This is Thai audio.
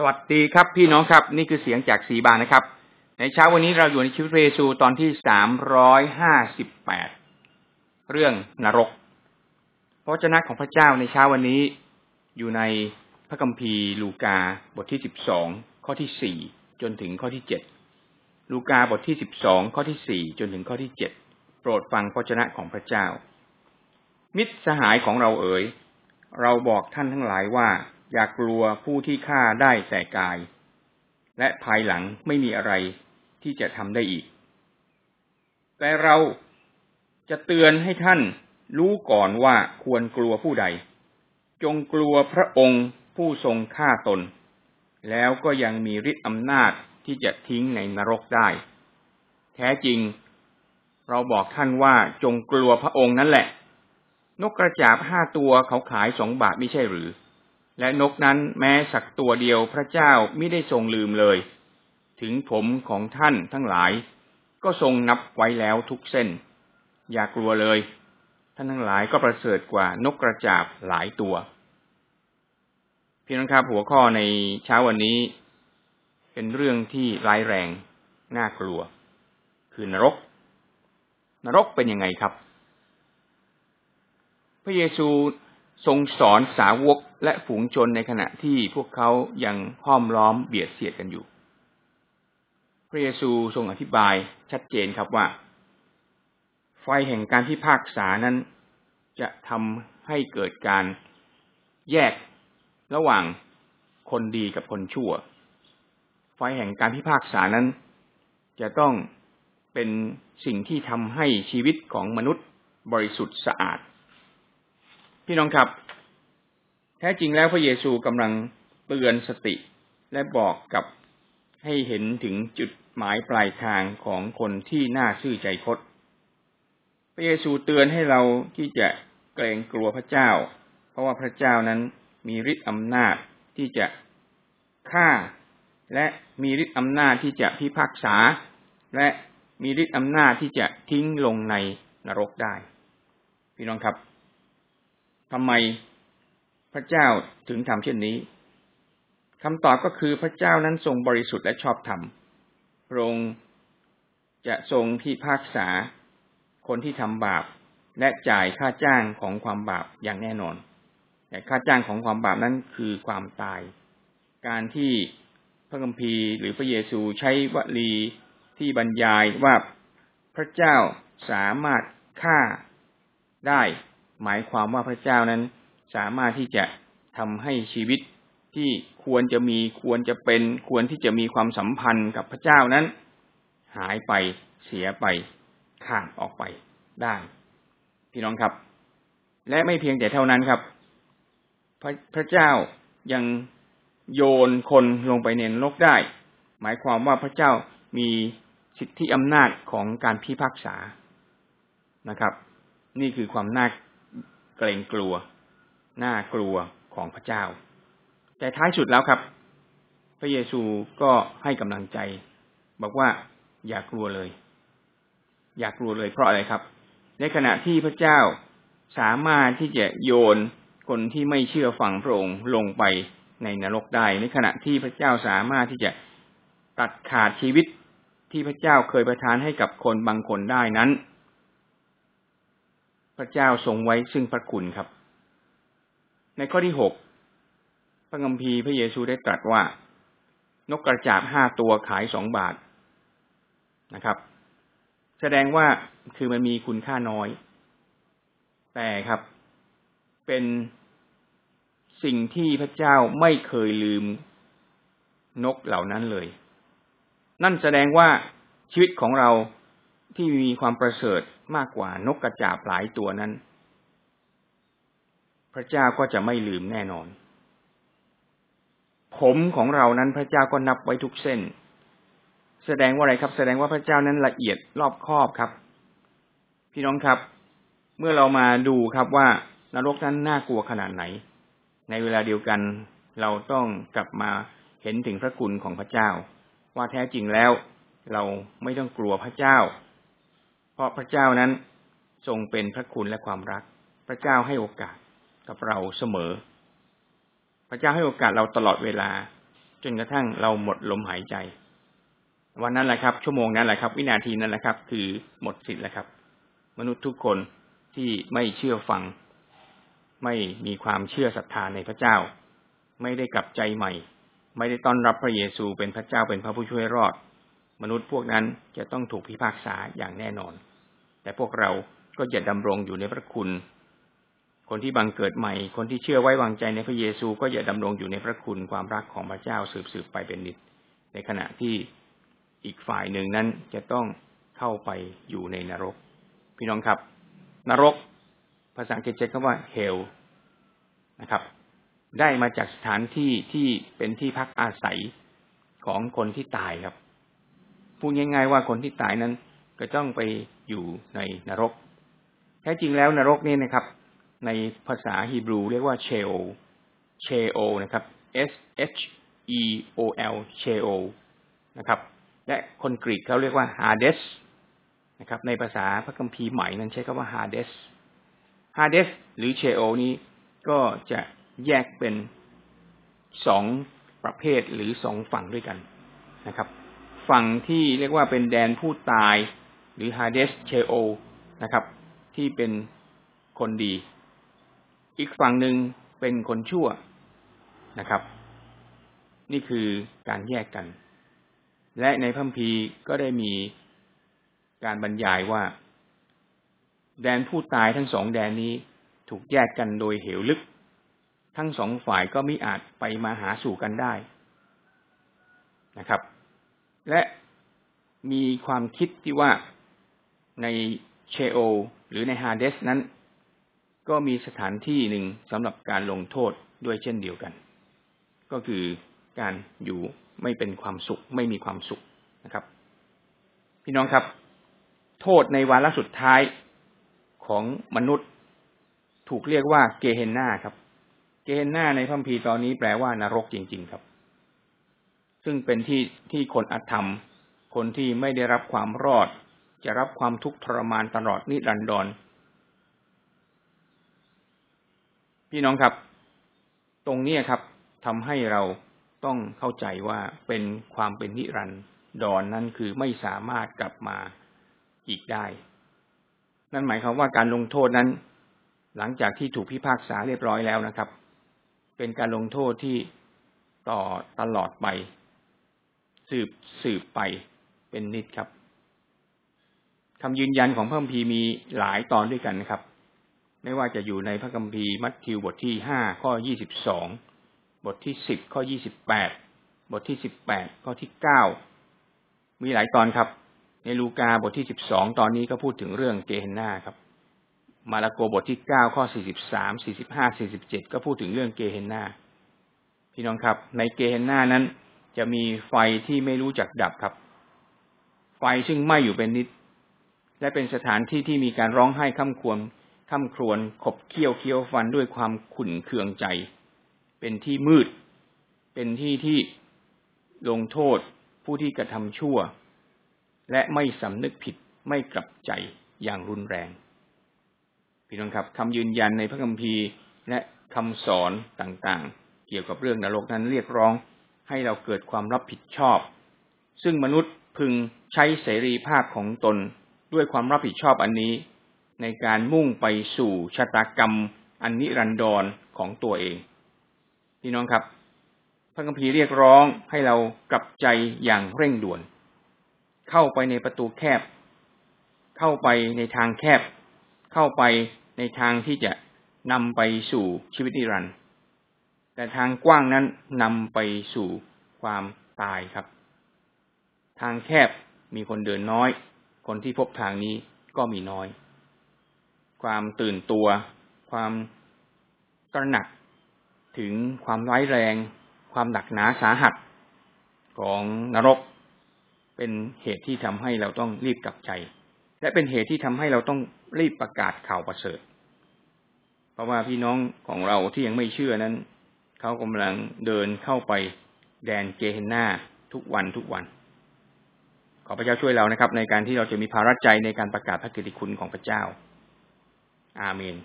สวัสดีครับพี่น้องครับ นี่คือเสียงจากสีบานนะครับ ในเช้าวันนี้เราอยู่ในชีวิตพระเยซูตอนที่สามร้อยห้าสิบแปดเรื่องนรก พระเจ้าของพระเจ้าในเช้าวันนี้อยู่ในพระคัมภีร์ลูกาบทที่สิบสองข้อที่สี่จนถึงข้อที่เจ็ดลูกาบทที่สิบสองข้อที่สี่จนถึงข้อที่เจ็ดโปรดฟังพระเจ้าของพระเจ้า มิตรสหายของเราเอ๋ยเราบอกท่านทั้งหลายว่า อย่ากลัวผู้ที่ฆ่าได้แต่กาย และภายหลังไม่มีอะไรที่จะทำได้อีก แต่เราจะเตือนให้ท่านรู้ก่อนว่าควรกลัวผู้ใด จงกลัวพระองค์ผู้ทรงฆ่าตน แล้วก็ยังมีฤทธิ์อำนาจที่จะทิ้งในนรกได้ แท้จริง เราบอกท่านว่าจงกลัวพระองค์นั่นแหละ นกกระจาบห้าตัวเขาขายสองบาทไม่ใช่หรือ และนกนั้นแม้สักตัวเดียวพระเจ้าไม่ได้ทรงลืมเลย ถึงผมของท่านทั้งหลาย ก็ทรงนับไว้แล้วทุกเส้น อย่ากลัวเลย ท่านทั้งหลายก็ประเสริฐกว่านกกระจาบหลายตัวพี่น้องครับหัวข้อในเช้าวันนี้ เป็นเรื่องที่ร้ายแรงน่ากลัว คือนรก นรกเป็นยังไงครับ พระเยซูทรงสอนสาวก และฝูงชนในขณะที่พวกเขายังห้อมล้อมเบียดเสียดกันอยู่ พระเยซูทรงอธิบายชัดเจนครับว่า ไฟแห่งการพิพากษานั้น จะทำให้เกิดการแยกระหว่างคนดีกับคนชั่ว ไฟแห่งการพิพากษานั้น จะต้องเป็นสิ่งที่ทำให้ชีวิตของมนุษย์บริสุทธิ์สะอาด พี่น้องครับ แท้จริงแล้วพระเยซูกำลังเตือนสติและบอกกับให้เห็นถึงจุดหมายปลายทางของคนที่น่าซื่อใจคด พระเยซูเตือนให้เราที่จะเกรงกลัวพระเจ้า เพราะว่าพระเจ้านั้นมีฤทธิ์อำนาจที่จะฆ่า และมีฤทธิ์อำนาจที่จะพิพากษา และมีฤทธิ์อำนาจที่จะทิ้งลงในนรกได้ พี่น้องครับทำไม พระเจ้าถึงทำเช่นนี้คำตอบก็คือพระเจ้านั้นทรงบริสุทธิ์และชอบธรรมพระองค์จะทรงพิพากษาคนที่ทำบาป และจ่ายค่าจ้างของความบาปอย่างแน่นอน แต่ค่าจ้างของความบาปนั้นคือความตาย การที่พระคัมภีร์หรือพระเยซูใช้วลีที่บรรยายว่าพระเจ้าสามารถฆ่าได้ หมายความว่าพระเจ้านั้น สามารถที่จะทำให้ชีวิตที่ควรจะมีควรจะเป็นควรที่จะมีความสัมพันธ์กับพระเจ้านั้น หายไปเสียไปขาดออกไปได้ พี่น้องครับ และไม่เพียงแต่เท่านั้นครับ พระพระเจ้ายังโยนคนลงไปในนรกได้ หมายความว่าพระเจ้ามีสิทธิอำนาจของการพิพากษานะครับ นี่คือความน่าเกรงกลัว น่ากลัวของพระเจ้า แต่ท้ายสุดแล้วครับ พระเยซูก็ให้กำลังใจ บอกว่าอย่ากลัวเลย อย่ากลัวเลยเพราะอะไรครับ ในขณะที่พระเจ้าสามารถที่จะโยนคนที่ไม่เชื่อฟังพระองค์ลงไปในนรกได้ ในขณะที่พระเจ้าสามารถที่จะตัดขาดชีวิตที่พระเจ้าเคยประทานให้กับคนบางคนได้นั้น พระเจ้าทรงไว้ซึ่งพระคุณครับ ในข้อที่หกพระคัมภีร์พระเยซูได้ตรัสว่า นกกระจาบห้าตัวขายสองบาทนะครับ แสดงว่าคือมันมีคุณค่าน้อย แต่ครับ เป็นสิ่งที่พระเจ้าไม่เคยลืมนกเหล่านั้นเลย นั่นแสดงว่าชีวิตของเราที่มีความประเสริฐมากกว่านกกระจาบหลายตัวนั้น ระเจ้าก็จะไม่ลืมแน่นอน ผมของเรานั้นพระเจ้าก็นับไว้ทุกเส้น แสดงว่าอะไรครับ แสดงว่าพระเจ้านั้นละเอียดรอบคอบครับ พี่น้องครับ เมื่อเรามาดูครับว่านรกนั้นน่ากลัวขนาดไหน ในเวลาเดียวกันเราต้องกลับมาเห็นถึงพระคุณของพระเจ้า ว่าแท้จริงแล้วเราไม่ต้องกลัวพระเจ้า เพราะพระเจ้านั้นทรงเป็นพระคุณและความรัก พระเจ้าให้โอกาส กับเราเสมอ พระเจ้าให้โอกาสเราตลอดเวลา จนกระทั่งเราหมดลมหายใจ วันนั้นแหละครับ ชั่วโมงนั้นแหละครับ วินาทีนั้นแหละครับ คือหมดสิทธิ์แล้วครับ มนุษย์ทุกคนที่ไม่เชื่อฟัง ไม่มีความเชื่อศรัทธาในพระเจ้า ไม่ได้กลับใจใหม่ ไม่ได้ต้อนรับพระเยซูเป็นพระเจ้าเป็นพระผู้ช่วยรอด มนุษย์พวกนั้นจะต้องถูกพิพากษาอย่างแน่นอน แต่พวกเราก็จะดำรงอยู่ในพระคุณ คนที่บังเกิดใหม่ คนที่เชื่อไว้วางใจในพระเยซูก็จะดำรงอยู่ในพระคุณความรักของพระเจ้าสืบสืบไปเป็นนิจในขณะที่อีกฝ่ายหนึ่งนั้นจะต้องเข้าไปอยู่ในนรก พี่น้องครับ นรก ภาษาอังกฤษใช้คำว่า hell นะครับ ได้มาจากสถานที่ที่เป็นที่พักอาศัยของคนที่ตายครับ พูดง่าย ๆ ว่าคนที่ตายนั้นก็ต้องไปอยู่ในนรก แท้จริงแล้วนรกนี่นะครับ ในภาษาฮีบรูเรียกว่าเชโอเชโอนะครับ S H E O L เชโอนะครับ และคนกรีกเขาเรียกว่าฮาเดสนะครับในภาษาพระคัมภีร์ใหม่นั้นใช้คำว่าฮาเดสฮาเดสหรือเชโอนี้ก็จะแยกเป็นสองประเภทหรือสองฝั่งด้วยกันนะครับ ฝั่งที่เรียกว่าเป็นแดนผู้ตาย หรือฮาเดสเชโอนะครับ ที่เป็นคนดี อีกฝั่งหนึ่งเป็นคนชั่วนะครับ นี่คือการแยกกัน และในพัมพีก็ได้มีการบรรยายว่า แดนผู้ตายทั้งสองแดนนี้ถูกแยกกันโดยเหวลึก ทั้งสองฝ่ายก็มิอาจไปมาหาสู่กันได้นะครับ และมีความคิดที่ว่าในเชโอ หรือในฮาเดสนั้น ก็มีสถานที่หนึ่งสำหรับการลงโทษด้วยเช่นเดียวกัน ก็คือการอยู่ไม่เป็นความสุข ไม่มีความสุขนะครับ พี่น้องครับ โทษในวาระสุดท้ายของมนุษย์ ถูกเรียกว่าเกเฮนนาครับ เกเฮนนาในพระคัมภีร์ตอนนี้แปลว่านรกจริง ๆครับ ซึ่งเป็นที่ที่คนอธรรม คนที่ไม่ได้รับความรอด จะรับความทุกข์ทรมานตลอดนิรันดร พี่น้องครับ ตรงนี้ครับทำให้เราต้องเข้าใจว่าเป็นความเป็นนิรันดรนนั้นคือไม่สามารถกลับมาอีกได้ นั่นหมายความว่าการลงโทษนั้น หลังจากที่ถูกพิพากษาเรียบร้อยแล้วนะครับ เป็นการลงโทษที่ต่อตลอดไป สืบสืบไปเป็นนิดครับคำยืนยันของพระคัมภีมีหลายตอนด้วยกันนะครับ ไม่ว่าจะอยู่ในพระคัมภีร์มัทธิวบทที่ห้าข้อยี่สิบสองบทที่สิบข้อยี่สิบแปดบทที่สิบแปดข้อที่เก้ามีหลายตอนครับ ในลูกาบทที่สิบสองตอนนี้ก็พูดถึงเรื่องเกเฮนนาครับ มาระโกบทที่เก้าข้อสี่สิบสามสี่สิบห้าสี่สิบเจ็ดก็พูดถึงเรื่องเกเฮนนาพี่น้องครับ ในเกเฮนนานั้น จะมีไฟที่ไม่รู้จักดับครับ ไฟซึ่งไหม้อยู่เป็นนิด และเป็นสถานที่ที่มีการร้องไห้ข้ามควร ข้ามครวนขบเคี้ยวเคี้ยวฟันด้วยความขุ่นเคืองใจ เป็นที่มืด เป็นที่ที่ลงโทษผู้ที่กระทำชั่ว และไม่สำนึกผิดไม่กลับใจอย่างรุนแรง พี่น้องครับคำยืนยันในพระคัมภีร์และคำสอนต่างๆ เกี่ยวกับเรื่องนรกนั้นเรียกร้องให้เราเกิดความรับผิดชอบ ซึ่งมนุษย์พึงใช้เสรีภาพของตนด้วยความรับผิดชอบอันนี้ ในการมุ่งไปสู่ชะตากรรมอันนิรันดรของตัวเอง พี่น้องครับ พระคัมภีร์เรียกร้องให้เรากลับใจอย่างเร่งด่วน เข้าไปในประตูแคบ เข้าไปในทางแคบ เข้าไปในทางที่จะนำไปสู่ชีวิตนิรันดร์แต่ทางกว้างนั้นนำไปสู่ความตายครับ ทางแคบมีคนเดินน้อย คนที่พบทางนี้ก็มีน้อย ความตื่นตัว ความตระหนักถึงความร้ายแรง ความหนักหนาสาหัสของนรก เป็นเหตุที่ทำให้เราต้องรีบกลับใจ และเป็นเหตุที่ทำให้เราต้องรีบประกาศข่าวประเสริฐ เพราะว่าพี่น้องของเราที่ยังไม่เชื่อนั้น เขากำลังเดินเข้าไปแดนเกเฮนนาทุกวันทุกวัน ขอพระเจ้าช่วยเรานะครับ ในการที่เราจะมีภาระใจในการประกาศพระกิตติคุณของพระเจ้า อาเมน